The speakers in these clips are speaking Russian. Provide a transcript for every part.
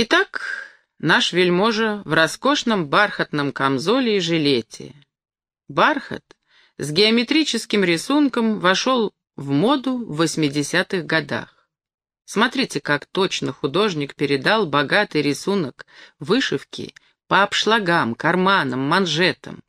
Итак, наш вельможа в роскошном бархатном камзоле и жилете. Бархат с геометрическим рисунком вошел в моду в 80-х годах. Смотрите, как точно художник передал богатый рисунок вышивки по обшлагам, карманам, манжетам.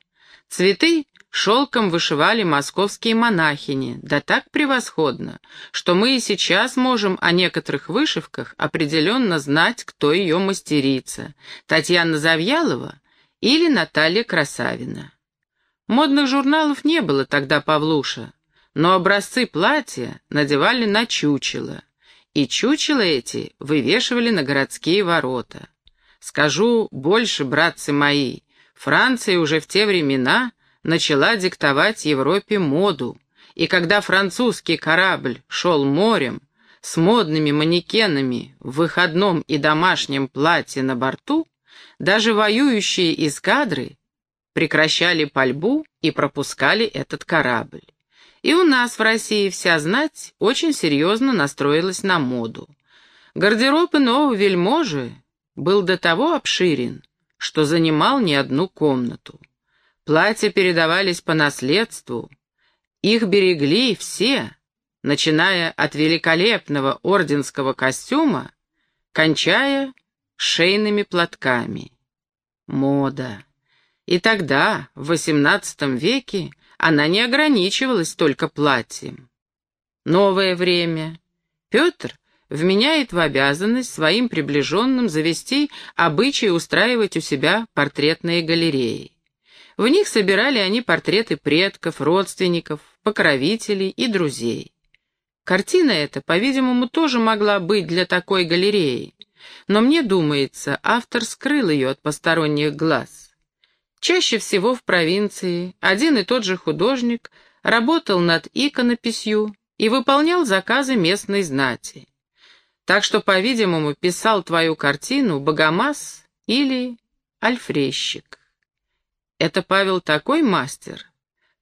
Цветы шелком вышивали московские монахини, да так превосходно, что мы и сейчас можем о некоторых вышивках определенно знать, кто ее мастерица, Татьяна Завьялова или Наталья Красавина. Модных журналов не было тогда, Павлуша, но образцы платья надевали на чучело, и чучела эти вывешивали на городские ворота. Скажу больше, братцы мои, Франция уже в те времена начала диктовать Европе моду, и когда французский корабль шел морем с модными манекенами в выходном и домашнем платье на борту, даже воюющие эскадры прекращали пальбу и пропускали этот корабль. И у нас в России вся знать очень серьезно настроилась на моду. Гардероб иного вельможи был до того обширен, что занимал не одну комнату. Платья передавались по наследству. Их берегли все, начиная от великолепного орденского костюма, кончая шейными платками. Мода. И тогда, в XVIII веке, она не ограничивалась только платьем. Новое время. Петр вменяет в обязанность своим приближенным завести обычай устраивать у себя портретные галереи. В них собирали они портреты предков, родственников, покровителей и друзей. Картина эта, по-видимому, тоже могла быть для такой галереи, но мне думается, автор скрыл ее от посторонних глаз. Чаще всего в провинции один и тот же художник работал над иконописью и выполнял заказы местной знати. Так что, по-видимому, писал твою картину Богомаз или Альфрещик. Это Павел такой мастер,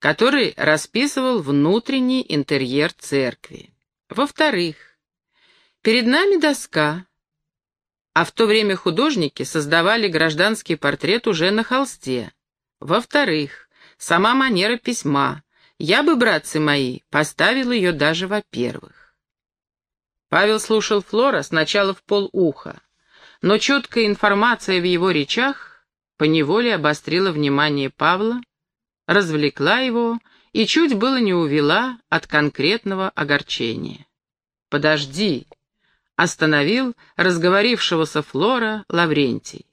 который расписывал внутренний интерьер церкви. Во-вторых, перед нами доска, а в то время художники создавали гражданский портрет уже на холсте. Во-вторых, сама манера письма. Я бы, братцы мои, поставил ее даже во-первых. Павел слушал Флора сначала в полуха, но четкая информация в его речах поневоле обострила внимание Павла, развлекла его и чуть было не увела от конкретного огорчения. «Подожди!» — остановил разговорившегося Флора Лаврентий.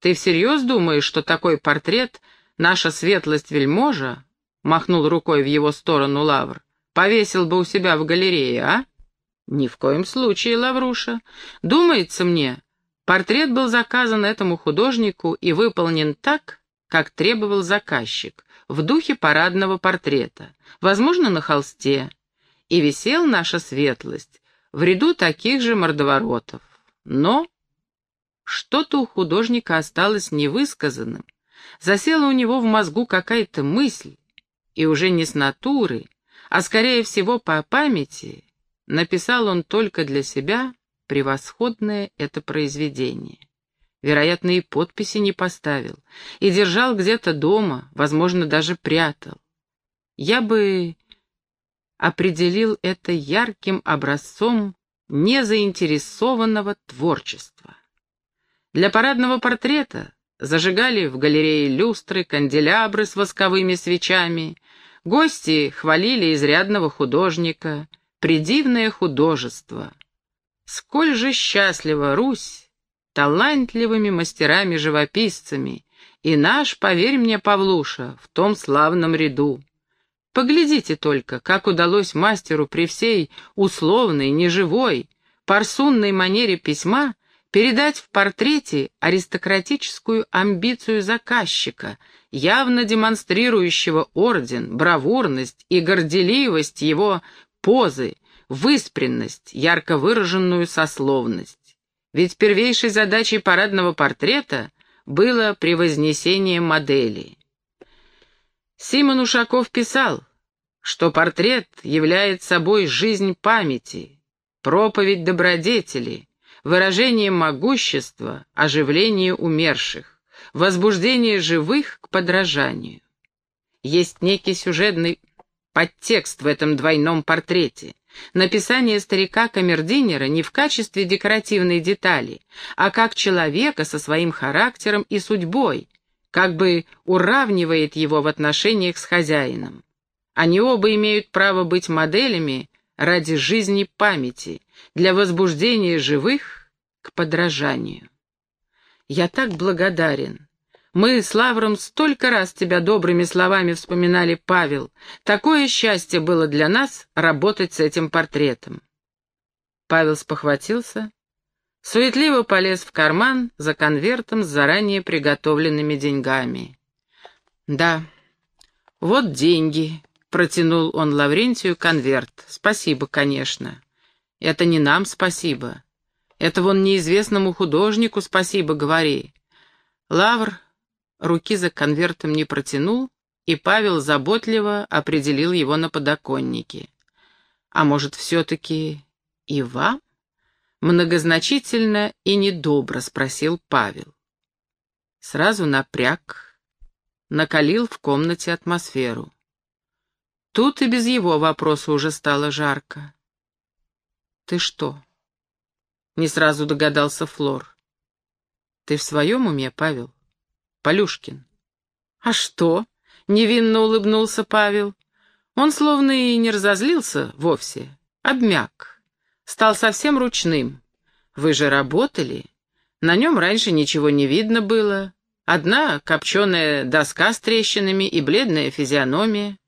«Ты всерьез думаешь, что такой портрет наша светлость вельможа?» — махнул рукой в его сторону Лавр. «Повесил бы у себя в галерее, а?» «Ни в коем случае, Лавруша. Думается мне, Портрет был заказан этому художнику и выполнен так, как требовал заказчик, в духе парадного портрета, возможно, на холсте, и висел наша светлость в ряду таких же мордоворотов. Но что-то у художника осталось невысказанным, засела у него в мозгу какая-то мысль, и уже не с натуры, а скорее всего по памяти, написал он только для себя Превосходное это произведение. Вероятно, и подписи не поставил, и держал где-то дома, возможно, даже прятал. Я бы определил это ярким образцом незаинтересованного творчества. Для парадного портрета зажигали в галерее люстры, канделябры с восковыми свечами, гости хвалили изрядного художника, придивное художество — Сколь же счастлива Русь талантливыми мастерами-живописцами, и наш, поверь мне, Павлуша, в том славном ряду. Поглядите только, как удалось мастеру при всей условной, неживой, парсунной манере письма передать в портрете аристократическую амбицию заказчика, явно демонстрирующего орден, бравурность и горделивость его позы, выспренность, ярко выраженную сословность. Ведь первейшей задачей парадного портрета было превознесение модели. Симон Ушаков писал, что портрет является собой жизнь памяти, проповедь добродетели, выражение могущества, оживление умерших, возбуждение живых к подражанию. Есть некий сюжетный подтекст в этом двойном портрете. Написание старика-камердинера не в качестве декоративной детали, а как человека со своим характером и судьбой, как бы уравнивает его в отношениях с хозяином. Они оба имеют право быть моделями ради жизни памяти, для возбуждения живых к подражанию. Я так благодарен. Мы с Лавром столько раз тебя добрыми словами вспоминали, Павел. Такое счастье было для нас работать с этим портретом. Павел спохватился, суетливо полез в карман за конвертом с заранее приготовленными деньгами. «Да, вот деньги», — протянул он Лаврентию конверт. «Спасибо, конечно. Это не нам спасибо. Это вон неизвестному художнику спасибо говори». Лавр руки за конвертом не протянул, и Павел заботливо определил его на подоконнике. «А может, все-таки и вам?» Многозначительно и недобро спросил Павел. Сразу напряг, накалил в комнате атмосферу. Тут и без его вопроса уже стало жарко. «Ты что?» — не сразу догадался Флор. «Ты в своем уме, Павел?» Полюшкин. «А что?» — невинно улыбнулся Павел. Он словно и не разозлился вовсе, обмяк, стал совсем ручным. «Вы же работали? На нем раньше ничего не видно было. Одна копченая доска с трещинами и бледная физиономия.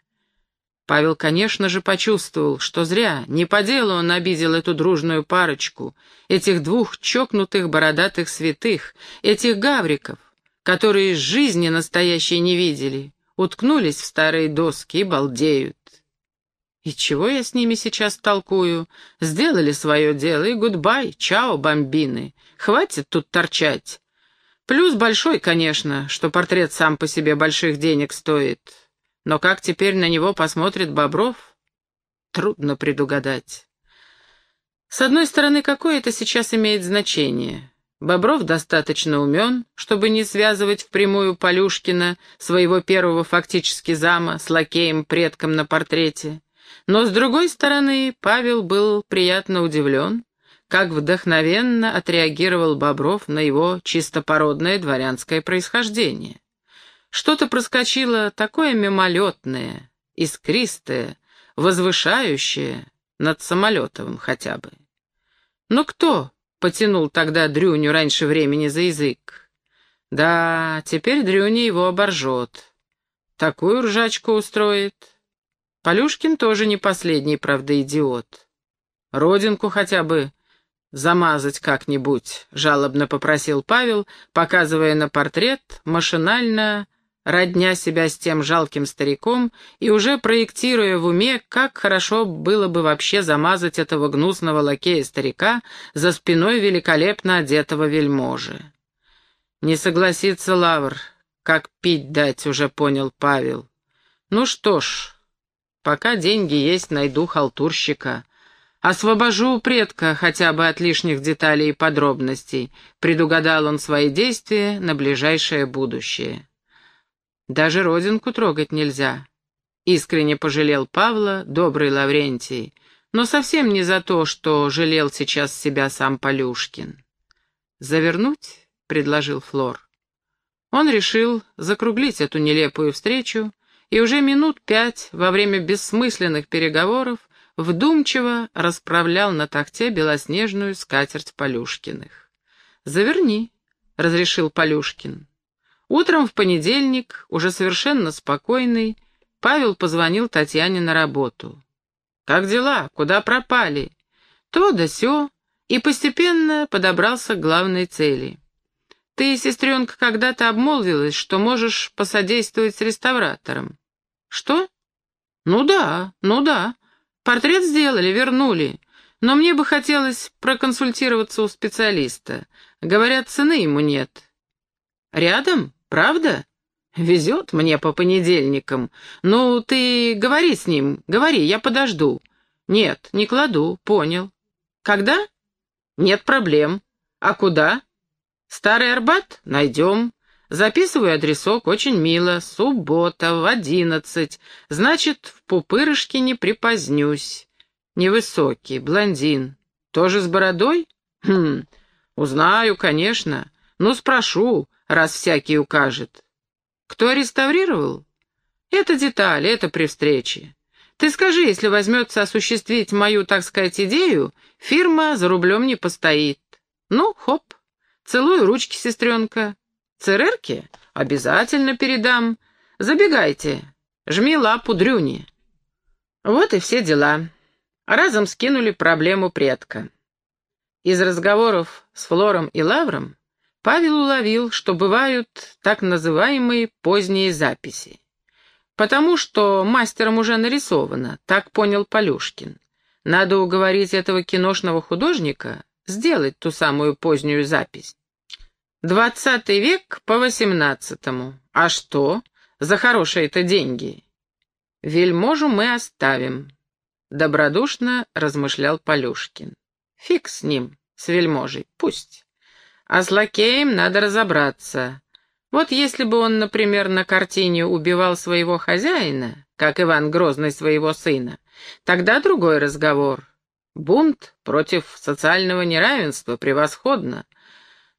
Павел, конечно же, почувствовал, что зря, не по делу он обидел эту дружную парочку, этих двух чокнутых бородатых святых, этих гавриков, которые жизни настоящей не видели, уткнулись в старые доски и балдеют. И чего я с ними сейчас толкую? Сделали свое дело, и гудбай, чао, бомбины. Хватит тут торчать. Плюс большой, конечно, что портрет сам по себе больших денег стоит. Но как теперь на него посмотрит Бобров? Трудно предугадать. С одной стороны, какое это сейчас имеет значение? Бобров достаточно умен, чтобы не связывать впрямую Полюшкина, своего первого фактически зама, с лакеем-предком на портрете. Но, с другой стороны, Павел был приятно удивлен, как вдохновенно отреагировал Бобров на его чистопородное дворянское происхождение. Что-то проскочило такое мимолетное, искристое, возвышающее над Самолетовым хотя бы. Но кто потянул тогда Дрюню раньше времени за язык. Да, теперь Дрюня его оборжет. Такую ржачку устроит. Полюшкин тоже не последний, правда, идиот. Родинку хотя бы замазать как-нибудь, жалобно попросил Павел, показывая на портрет, машинально родня себя с тем жалким стариком и уже проектируя в уме, как хорошо было бы вообще замазать этого гнусного лакея-старика за спиной великолепно одетого вельможи. «Не согласится Лавр, как пить дать, уже понял Павел. Ну что ж, пока деньги есть, найду халтурщика». «Освобожу предка хотя бы от лишних деталей и подробностей», — предугадал он свои действия на ближайшее будущее. Даже родинку трогать нельзя. Искренне пожалел Павла добрый Лаврентий, но совсем не за то, что жалел сейчас себя сам Полюшкин. «Завернуть?» — предложил Флор. Он решил закруглить эту нелепую встречу и уже минут пять во время бессмысленных переговоров вдумчиво расправлял на тахте белоснежную скатерть Полюшкиных. «Заверни», — разрешил Полюшкин. Утром в понедельник, уже совершенно спокойный, Павел позвонил Татьяне на работу. «Как дела? Куда пропали?» То да сё, и постепенно подобрался к главной цели. «Ты, сестренка, когда-то обмолвилась, что можешь посодействовать с реставратором». «Что?» «Ну да, ну да. Портрет сделали, вернули. Но мне бы хотелось проконсультироваться у специалиста. Говорят, цены ему нет». «Рядом?» Правда? Везет мне по понедельникам. Ну, ты говори с ним, говори, я подожду. Нет, не кладу, понял. Когда? Нет проблем. А куда? Старый Арбат? Найдем. Записываю адресок, очень мило. Суббота в одиннадцать. Значит, в пупырышке не припозднюсь. Невысокий, блондин. Тоже с бородой? Хм, узнаю, конечно. Ну, спрошу, раз всякий укажет. Кто реставрировал? Это деталь, это при встрече. Ты скажи, если возьмется осуществить мою, так сказать, идею, фирма за рублем не постоит. Ну, хоп, целую ручки, сестренка. ЦРРке обязательно передам. Забегайте, жми лапу дрюни. Вот и все дела. Разом скинули проблему предка. Из разговоров с Флором и Лавром Павел уловил, что бывают так называемые поздние записи. Потому что мастером уже нарисовано, так понял Полюшкин. Надо уговорить этого киношного художника сделать ту самую позднюю запись. Двадцатый век по восемнадцатому. А что? За хорошие-то деньги. Вельможу мы оставим. Добродушно размышлял Полюшкин. Фиг с ним, с вельможей, пусть. А с лакеем надо разобраться. Вот если бы он, например, на картине убивал своего хозяина, как Иван Грозный своего сына, тогда другой разговор. Бунт против социального неравенства превосходно.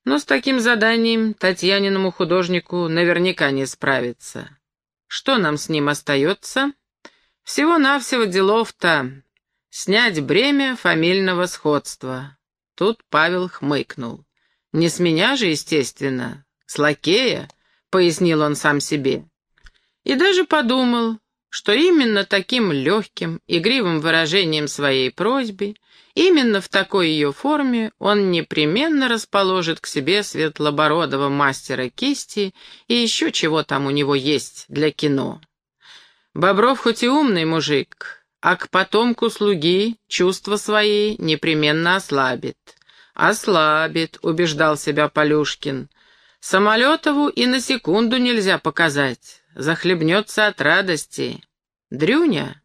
Но с таким заданием Татьяниному художнику наверняка не справиться. Что нам с ним остается? Всего-навсего делов-то снять бремя фамильного сходства. Тут Павел хмыкнул. Не с меня же, естественно, с лакея, пояснил он сам себе. И даже подумал, что именно таким легким, игривым выражением своей просьбы Именно в такой ее форме он непременно расположит к себе светлобородого мастера кисти и еще чего там у него есть для кино. Бобров хоть и умный мужик, а к потомку слуги чувства свои непременно ослабит. «Ослабит», — убеждал себя Полюшкин. «Самолетову и на секунду нельзя показать, захлебнется от радости. Дрюня,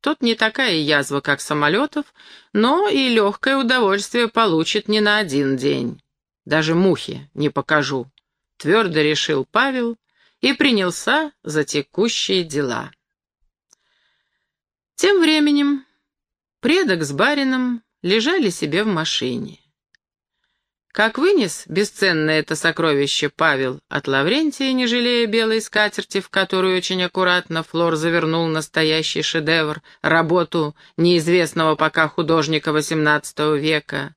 тот не такая язва, как самолетов, но и легкое удовольствие получит не на один день. Даже мухи не покажу, твердо решил Павел и принялся за текущие дела. Тем временем предок с барином лежали себе в машине. Как вынес бесценное это сокровище Павел от Лаврентия, не жалея белой скатерти, в которую очень аккуратно Флор завернул настоящий шедевр, работу неизвестного пока художника XVIII века,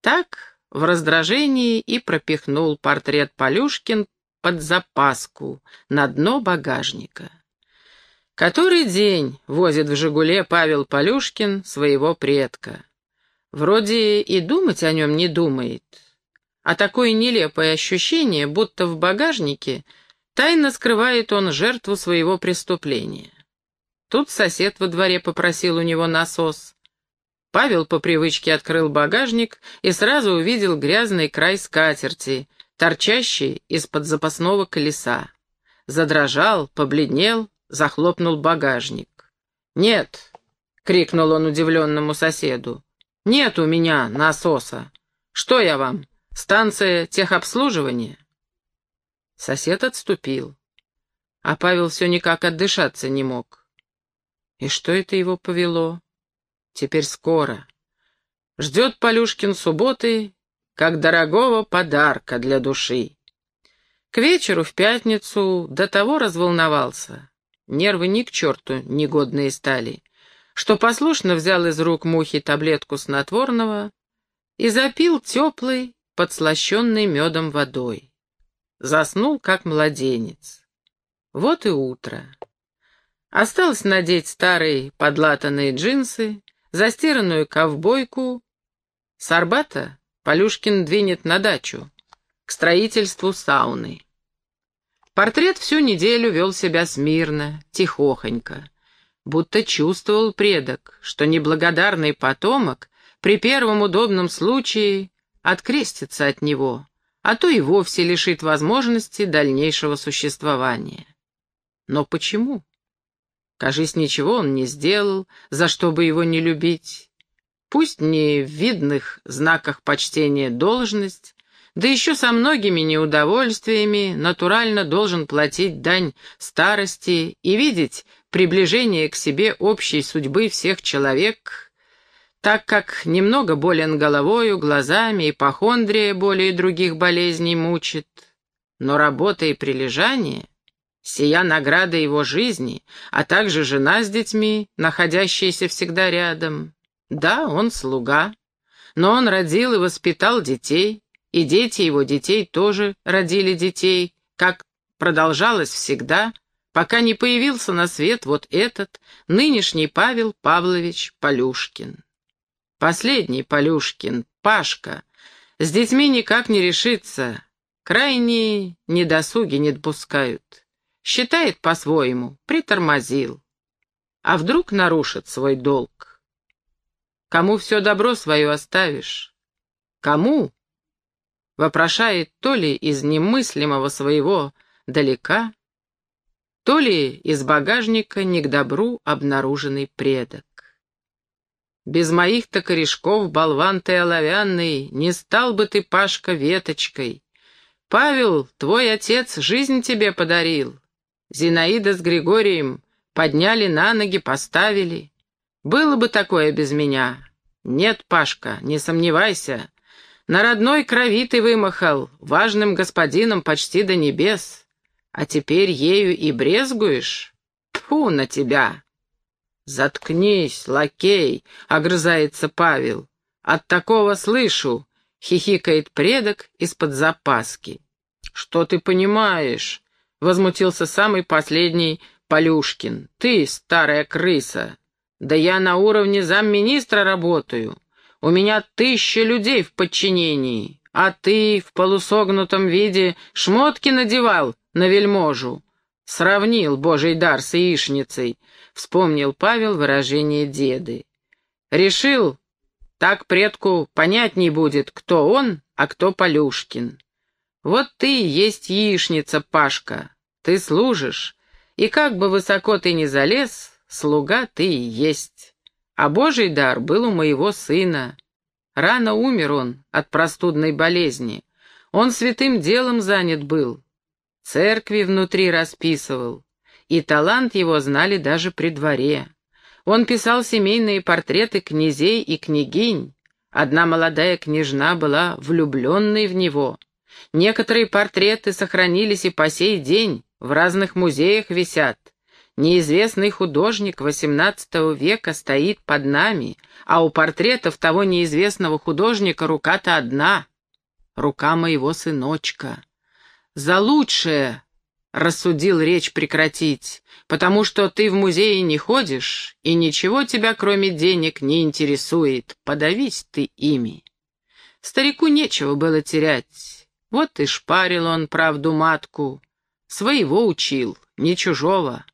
так в раздражении и пропихнул портрет Полюшкин под запаску на дно багажника. Который день возит в «Жигуле» Павел Полюшкин своего предка. Вроде и думать о нем не думает, а такое нелепое ощущение, будто в багажнике тайно скрывает он жертву своего преступления. Тут сосед во дворе попросил у него насос. Павел по привычке открыл багажник и сразу увидел грязный край скатерти, торчащий из-под запасного колеса. Задрожал, побледнел, захлопнул багажник. «Нет!» — крикнул он удивленному соседу. «Нет у меня насоса. Что я вам, Станция техобслуживания?» Сосед отступил, а Павел все никак отдышаться не мог. И что это его повело? Теперь скоро. Ждет Полюшкин субботы, как дорогого подарка для души. К вечеру в пятницу до того разволновался, нервы ни к черту негодные стали, что послушно взял из рук мухи таблетку снотворного и запил теплый, подслащенной медом водой. Заснул, как младенец. Вот и утро. Осталось надеть старые подлатанные джинсы, застиранную ковбойку. С Арбата Полюшкин двинет на дачу, к строительству сауны. Портрет всю неделю вел себя смирно, тихохонько, будто чувствовал предок, что неблагодарный потомок при первом удобном случае открестится от него, а то и вовсе лишит возможности дальнейшего существования. Но почему? Кажись, ничего он не сделал, за что бы его не любить. пусть не в видных знаках почтения должность, да еще со многими неудовольствиями, натурально должен платить дань старости и видеть приближение к себе общей судьбы всех человек, так как немного болен головою, глазами, ипохондрия более других болезней мучит. Но работа и прилежание — сия награда его жизни, а также жена с детьми, находящиеся всегда рядом. Да, он слуга, но он родил и воспитал детей, и дети его детей тоже родили детей, как продолжалось всегда, пока не появился на свет вот этот, нынешний Павел Павлович Полюшкин. Последний Полюшкин, Пашка, с детьми никак не решится, крайние недосуги не допускают. Считает по-своему, притормозил. А вдруг нарушит свой долг? Кому все добро свое оставишь? Кому? вопрошает то ли из немыслимого своего далека, то ли из багажника не к добру обнаруженный предок. Без моих-то корешков, болван ты оловянный, не стал бы ты, Пашка, веточкой. Павел, твой отец жизнь тебе подарил. Зинаида с Григорием подняли на ноги, поставили. Было бы такое без меня. Нет, Пашка, не сомневайся, на родной крови ты вымахал, важным господином почти до небес, а теперь ею и брезгуешь? Тьфу на тебя!» «Заткнись, лакей!» — огрызается Павел. «От такого слышу!» — хихикает предок из-под запаски. «Что ты понимаешь?» — возмутился самый последний Полюшкин. «Ты, старая крыса! Да я на уровне замминистра работаю. У меня тысяча людей в подчинении, а ты в полусогнутом виде шмотки надевал на вельможу. Сравнил божий дар с яичницей, вспомнил Павел выражение деды. Решил, так предку понятней будет, кто он, а кто Полюшкин. Вот ты есть яичница, Пашка, ты служишь, и как бы высоко ты ни залез, слуга ты и есть. А Божий дар был у моего сына. Рано умер он от простудной болезни. Он святым делом занят был. Церкви внутри расписывал. И талант его знали даже при дворе. Он писал семейные портреты князей и княгинь. Одна молодая княжна была влюбленной в него. Некоторые портреты сохранились и по сей день, в разных музеях висят. Неизвестный художник XVIII века стоит под нами, а у портретов того неизвестного художника рука-то одна — рука моего сыночка. За лучшее рассудил речь прекратить, потому что ты в музее не ходишь, и ничего тебя, кроме денег, не интересует. Подавись ты ими. Старику нечего было терять. Вот и шпарил он правду матку. Своего учил, не чужого.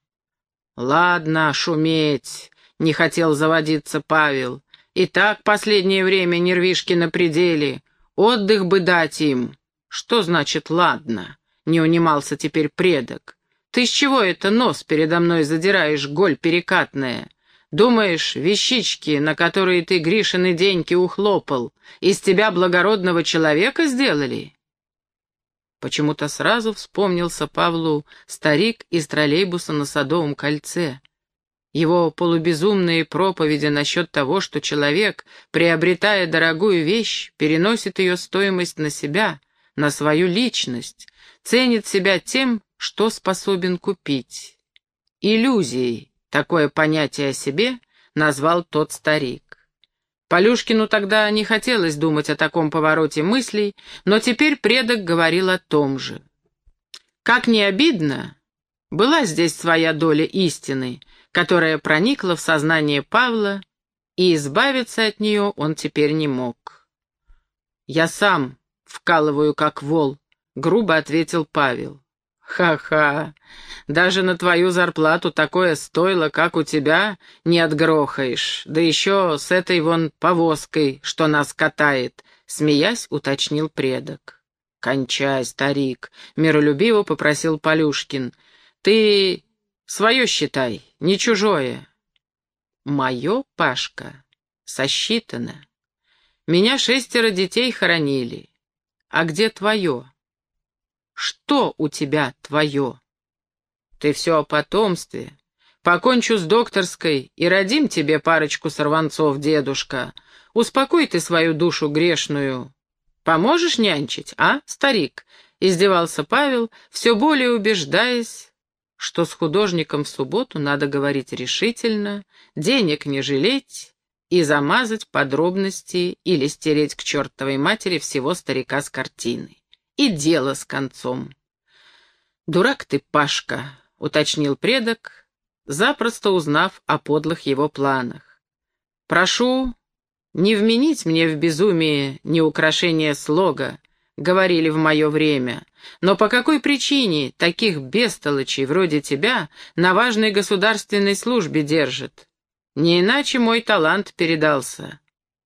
«Ладно, шуметь», — не хотел заводиться Павел. «И так последнее время нервишки на пределе. Отдых бы дать им». «Что значит «ладно»?» — не унимался теперь предок. «Ты с чего это нос передо мной задираешь, голь перекатная? Думаешь, вещички, на которые ты Гришины деньги ухлопал, из тебя благородного человека сделали?» Почему-то сразу вспомнился Павлу старик из троллейбуса на Садовом кольце. Его полубезумные проповеди насчет того, что человек, приобретая дорогую вещь, переносит ее стоимость на себя, на свою личность, ценит себя тем, что способен купить. Иллюзией такое понятие о себе назвал тот старик. Полюшкину тогда не хотелось думать о таком повороте мыслей, но теперь предок говорил о том же. Как не обидно, была здесь своя доля истины, которая проникла в сознание Павла, и избавиться от нее он теперь не мог. «Я сам вкалываю, как вол», — грубо ответил Павел. «Ха-ха! Даже на твою зарплату такое стоило, как у тебя, не отгрохаешь. Да еще с этой вон повозкой, что нас катает», — смеясь, уточнил предок. «Кончай, старик», — миролюбиво попросил Полюшкин. «Ты свое считай, не чужое». «Мое, Пашка, сосчитано. Меня шестеро детей хоронили. А где твое? Что у тебя твое? Ты все о потомстве. Покончу с докторской и родим тебе парочку сорванцов, дедушка. Успокой ты свою душу грешную. Поможешь нянчить, а, старик?» — издевался Павел, все более убеждаясь, что с художником в субботу надо говорить решительно, денег не жалеть и замазать подробности или стереть к чертовой матери всего старика с картины. И дело с концом. «Дурак ты, Пашка», — уточнил предок, запросто узнав о подлых его планах. «Прошу не вменить мне в безумие ни украшение слога, говорили в мое время. Но по какой причине таких бестолочей вроде тебя на важной государственной службе держат? Не иначе мой талант передался.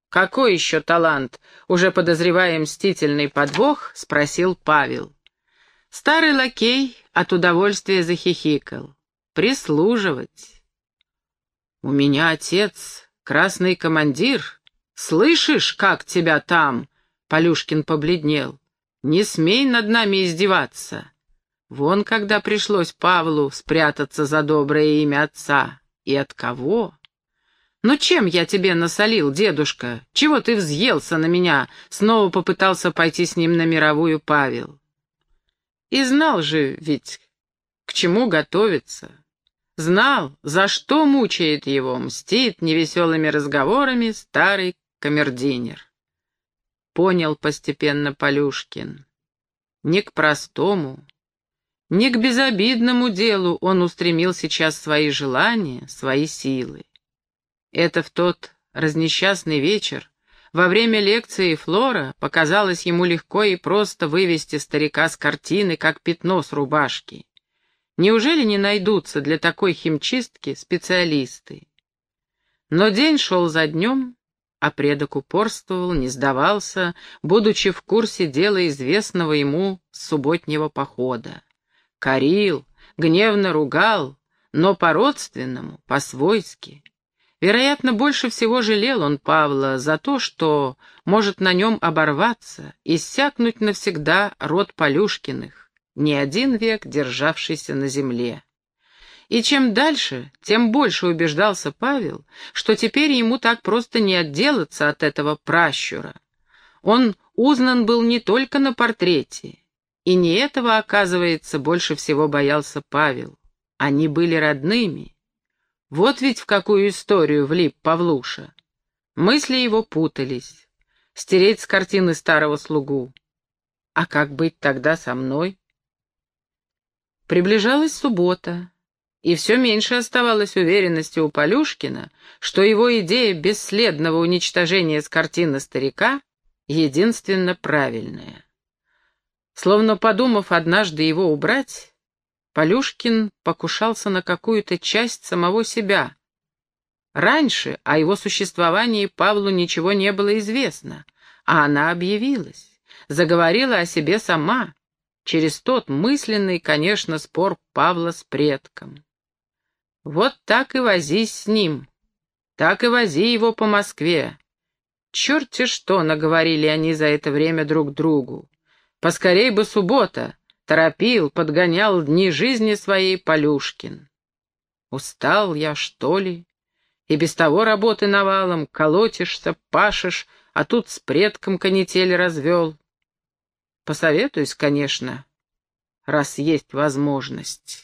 «Какой еще талант?» — уже подозревая мстительный подвох, спросил Павел. Старый лакей от удовольствия захихикал. «Прислуживать». «У меня отец, красный командир. Слышишь, как тебя там?» — Полюшкин побледнел. Не смей над нами издеваться. Вон когда пришлось Павлу спрятаться за доброе имя отца. И от кого? «Ну чем я тебе насолил, дедушка? Чего ты взъелся на меня?» Снова попытался пойти с ним на мировую Павел. И знал же ведь, к чему готовиться. Знал, за что мучает его, мстит невеселыми разговорами старый камердинер понял постепенно Полюшкин. Не к простому, не к безобидному делу он устремил сейчас свои желания, свои силы. Это в тот разнесчастный вечер, во время лекции Флора, показалось ему легко и просто вывести старика с картины, как пятно с рубашки. Неужели не найдутся для такой химчистки специалисты? Но день шел за днем, а предок упорствовал, не сдавался, будучи в курсе дела известного ему субботнего похода. Корил, гневно ругал, но по-родственному, по-свойски. Вероятно, больше всего жалел он Павла за то, что может на нем оборваться, иссякнуть навсегда род Полюшкиных, не один век державшийся на земле. И чем дальше, тем больше убеждался Павел, что теперь ему так просто не отделаться от этого пращура. Он узнан был не только на портрете, и не этого, оказывается, больше всего боялся Павел. Они были родными. Вот ведь в какую историю влип Павлуша. Мысли его путались. Стереть с картины старого слугу. А как быть тогда со мной? Приближалась суббота и все меньше оставалось уверенности у Полюшкина, что его идея бесследного уничтожения с картины старика единственно правильная. Словно подумав однажды его убрать, Полюшкин покушался на какую-то часть самого себя. Раньше о его существовании Павлу ничего не было известно, а она объявилась, заговорила о себе сама, через тот мысленный, конечно, спор Павла с предком. Вот так и возись с ним, так и вози его по Москве. Черти что наговорили они за это время друг другу. Поскорей бы суббота, торопил, подгонял дни жизни своей Полюшкин. Устал я, что ли? И без того работы навалом, колотишься, пашешь, а тут с предком канитель развел. Посоветуюсь, конечно, раз есть возможность.